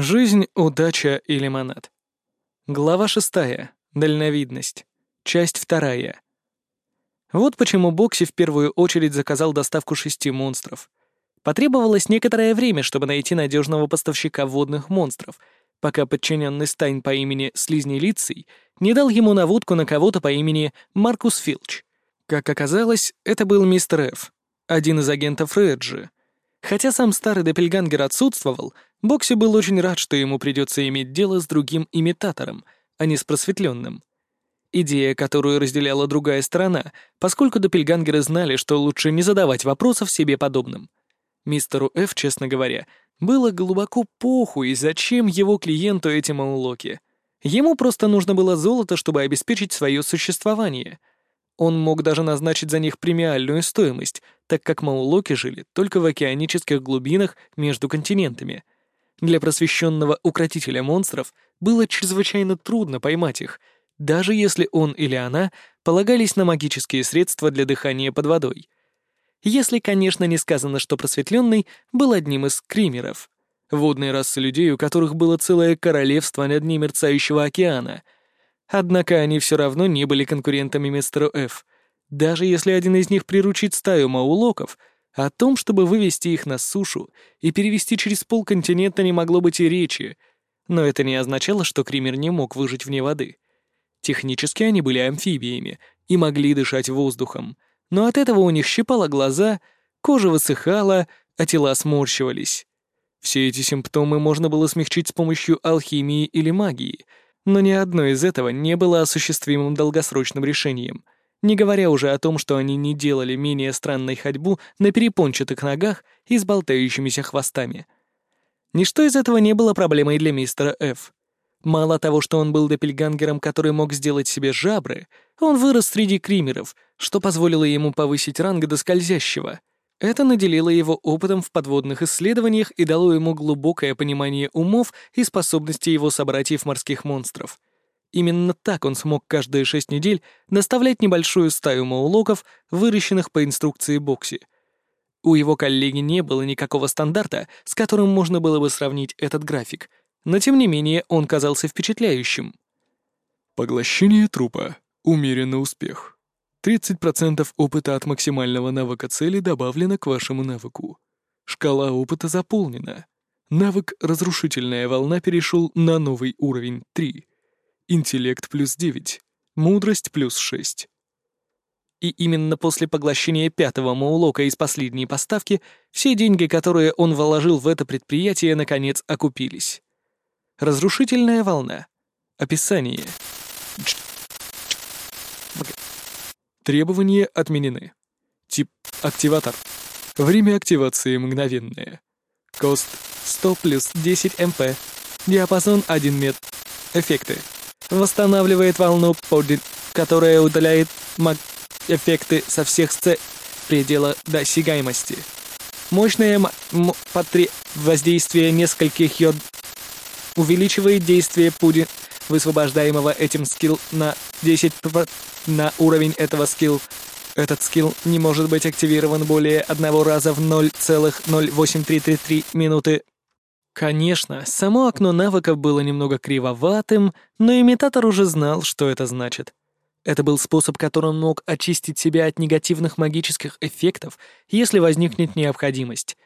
Жизнь, удача и лимонад. Глава шестая. Дальновидность. Часть вторая. Вот почему Бокси в первую очередь заказал доставку шести монстров. Потребовалось некоторое время, чтобы найти надежного поставщика водных монстров, пока подчиненный Стайн по имени Слизни Лицей не дал ему наводку на кого-то по имени Маркус Филч. Как оказалось, это был мистер Ф, один из агентов Реджи. Хотя сам старый Депельгангер отсутствовал, Бокси был очень рад, что ему придется иметь дело с другим имитатором, а не с просветленным. Идея, которую разделяла другая сторона, поскольку Доппельгангеры знали, что лучше не задавать вопросов себе подобным. Мистеру Ф, честно говоря, было глубоко похуй, зачем его клиенту эти маулоки. Ему просто нужно было золото, чтобы обеспечить свое существование. Он мог даже назначить за них премиальную стоимость, так как маулоки жили только в океанических глубинах между континентами — для просвещенного укротителя монстров было чрезвычайно трудно поймать их, даже если он или она полагались на магические средства для дыхания под водой. Если, конечно, не сказано, что просветленный был одним из кримеров, водной расы людей, у которых было целое королевство на дне мерцающего океана. Однако они все равно не были конкурентами мистера Ф. Даже если один из них приручит стаю маулоков — о том, чтобы вывести их на сушу и перевести через полконтинента не могло быть и речи, но это не означало, что Кример не мог выжить вне воды. Технически они были амфибиями и могли дышать воздухом, но от этого у них щипало глаза, кожа высыхала, а тела сморщивались. Все эти симптомы можно было смягчить с помощью алхимии или магии, но ни одно из этого не было осуществимым долгосрочным решением — не говоря уже о том, что они не делали менее странной ходьбу на перепончатых ногах и с болтающимися хвостами. Ничто из этого не было проблемой для мистера Ф. Мало того, что он был допельгангером, который мог сделать себе жабры, он вырос среди кримеров, что позволило ему повысить ранг до скользящего. Это наделило его опытом в подводных исследованиях и дало ему глубокое понимание умов и способностей его собратьев-морских монстров — Именно так он смог каждые шесть недель наставлять небольшую стаю маулоков, выращенных по инструкции Бокси. У его коллеги не было никакого стандарта, с которым можно было бы сравнить этот график, но тем не менее он казался впечатляющим. Поглощение трупа. Умеренный успех. 30% опыта от максимального навыка цели добавлено к вашему навыку. Шкала опыта заполнена. Навык «Разрушительная волна» перешел на новый уровень 3. Интеллект плюс 9. Мудрость плюс 6. И именно после поглощения пятого Маулока из последней поставки все деньги, которые он вложил в это предприятие, наконец окупились. Разрушительная волна. Описание. Требования отменены. Тип активатор. Время активации мгновенное. Кост 100 плюс 10 МП. Диапазон 1 метр. Эффекты. Восстанавливает волну подин, которая удаляет маг эффекты со всех сц... предела досягаемости. Мощное потре... воздействие нескольких йод увеличивает действие пуди, высвобождаемого этим скилл на 10 на уровень этого скилл. Этот скилл не может быть активирован более одного раза в 0,08333 минуты Конечно, само окно навыков было немного кривоватым, но имитатор уже знал, что это значит. Это был способ, которым мог очистить себя от негативных магических эффектов, если возникнет необходимость.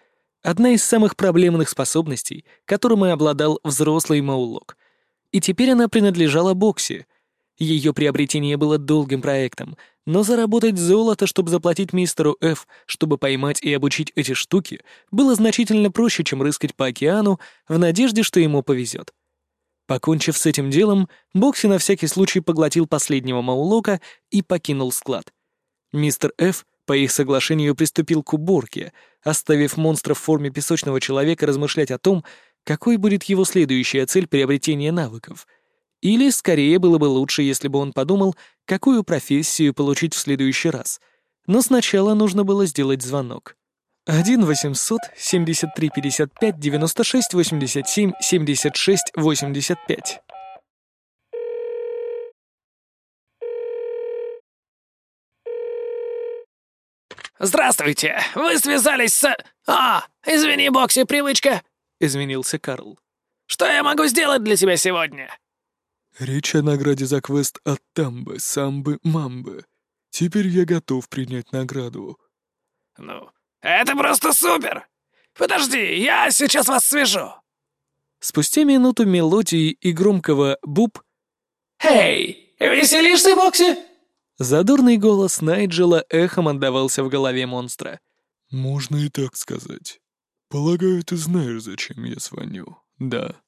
Одна из самых проблемных способностей, которым и обладал взрослый Маулок. И теперь она принадлежала Бокси. Ее приобретение было долгим проектом, но заработать золото, чтобы заплатить мистеру Ф, чтобы поймать и обучить эти штуки, было значительно проще, чем рыскать по океану в надежде, что ему повезет. Покончив с этим делом, Бокси на всякий случай поглотил последнего Маулока и покинул склад. Мистер Ф по их соглашению приступил к уборке, оставив монстра в форме песочного человека размышлять о том, какой будет его следующая цель приобретения навыков — или, скорее, было бы лучше, если бы он подумал, какую профессию получить в следующий раз. Но сначала нужно было сделать звонок. 1 800 73 55 96 87 76 85. «Здравствуйте! Вы связались с... А, извини, Бокси, привычка!» — извинился Карл. Что я могу сделать для тебя сегодня?» «Речь о награде за квест от Тамбы, Самбы, Мамбы. Теперь я готов принять награду». «Ну, это просто супер! Подожди, я сейчас вас свяжу!» Спустя минуту мелодии и громкого «буп» «Эй, веселишься, Бокси?» Задорный голос Найджела эхом отдавался в голове монстра. «Можно и так сказать. Полагаю, ты знаешь, зачем я звоню, да?»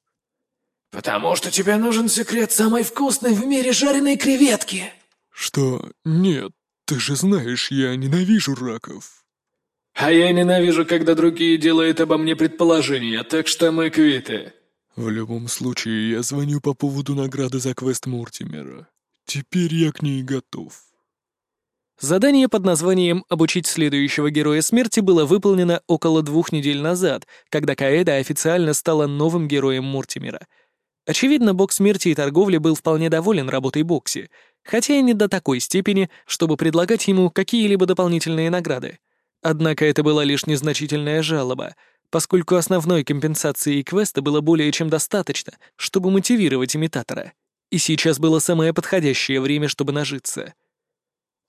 «Потому что тебе нужен секрет самой вкусной в мире жареной креветки!» «Что? Нет, ты же знаешь, я ненавижу раков!» «А я ненавижу, когда другие делают обо мне предположения, так что мы квиты!» «В любом случае, я звоню по поводу награды за квест Мортимера. Теперь я к ней готов». Задание под названием «Обучить следующего героя смерти» было выполнено около двух недель назад, когда Каэда официально стала новым героем Мортимера. Очевидно, бог смерти и торговли был вполне доволен работой Бокси, хотя и не до такой степени, чтобы предлагать ему какие-либо дополнительные награды. Однако это была лишь незначительная жалоба, поскольку основной компенсации квеста было более чем достаточно, чтобы мотивировать имитатора. И сейчас было самое подходящее время, чтобы нажиться.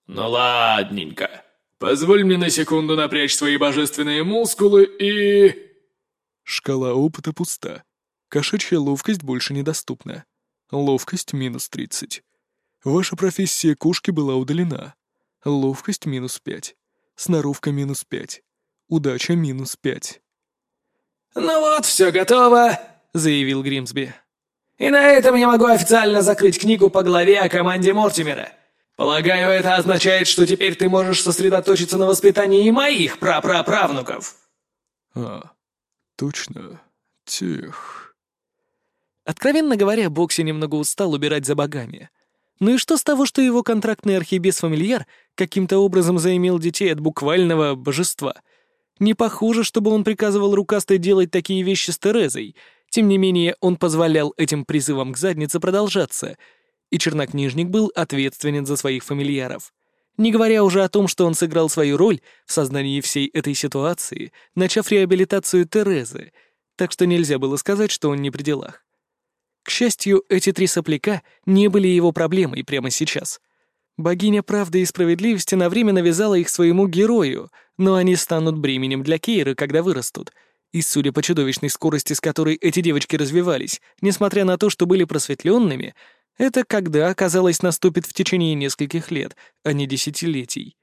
«Ну ладненько. Позволь мне на секунду напрячь свои божественные мускулы и...» Шкала опыта пуста. Кошачья ловкость больше недоступна. Ловкость минус 30. Ваша профессия кошки была удалена. Ловкость минус 5. Сноровка минус 5. Удача минус 5. «Ну вот, все готово», — заявил Гримсби. «И на этом я могу официально закрыть книгу по главе о команде Мортимера. Полагаю, это означает, что теперь ты можешь сосредоточиться на воспитании моих прапраправнуков». А, точно. Тех. Откровенно говоря, Бокси немного устал убирать за богами. Ну и что с того, что его контрактный архибес-фамильяр каким-то образом заимел детей от буквального божества? Не похоже, чтобы он приказывал рукастой делать такие вещи с Терезой. Тем не менее, он позволял этим призывам к заднице продолжаться — и чернокнижник был ответственен за своих фамильяров. Не говоря уже о том, что он сыграл свою роль в создании всей этой ситуации, начав реабилитацию Терезы, так что нельзя было сказать, что он не при делах. К счастью, эти три сопляка не были его проблемой прямо сейчас. Богиня правды и справедливости на время навязала их своему герою, но они станут бременем для Кейры, когда вырастут. И судя по чудовищной скорости, с которой эти девочки развивались, несмотря на то, что были просветленными, это когда, оказалось, наступит в течение нескольких лет, а не десятилетий.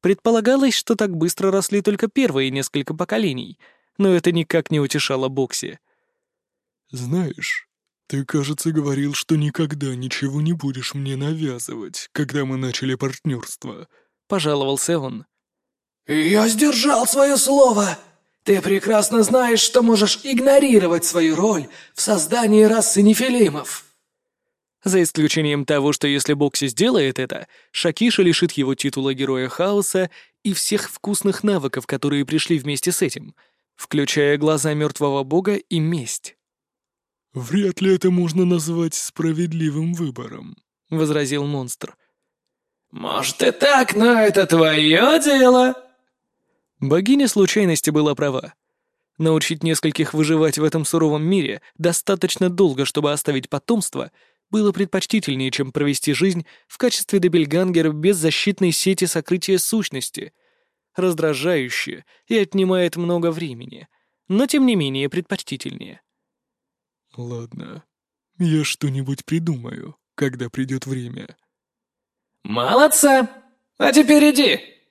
Предполагалось, что так быстро росли только первые несколько поколений, но это никак не утешало Бокси. «Знаешь, ты, кажется, говорил, что никогда ничего не будешь мне навязывать, когда мы начали партнерство», — пожаловался он. «Я сдержал свое слово. Ты прекрасно знаешь, что можешь игнорировать свою роль в создании расы нефилимов». За исключением того, что если Бокси сделает это, Шакиша лишит его титула Героя Хаоса и всех вкусных навыков, которые пришли вместе с этим, включая глаза мертвого бога и месть. «Вряд ли это можно назвать справедливым выбором», — возразил монстр. «Может и так, но это твое дело!» Богиня случайности была права. Научить нескольких выживать в этом суровом мире достаточно долго, чтобы оставить потомство — было предпочтительнее, чем провести жизнь в качестве дебельгангера без защитной сети сокрытия сущности. Раздражающе и отнимает много времени, но тем не менее предпочтительнее. «Ладно, я что-нибудь придумаю, когда придет время». «Молодца! А теперь иди!»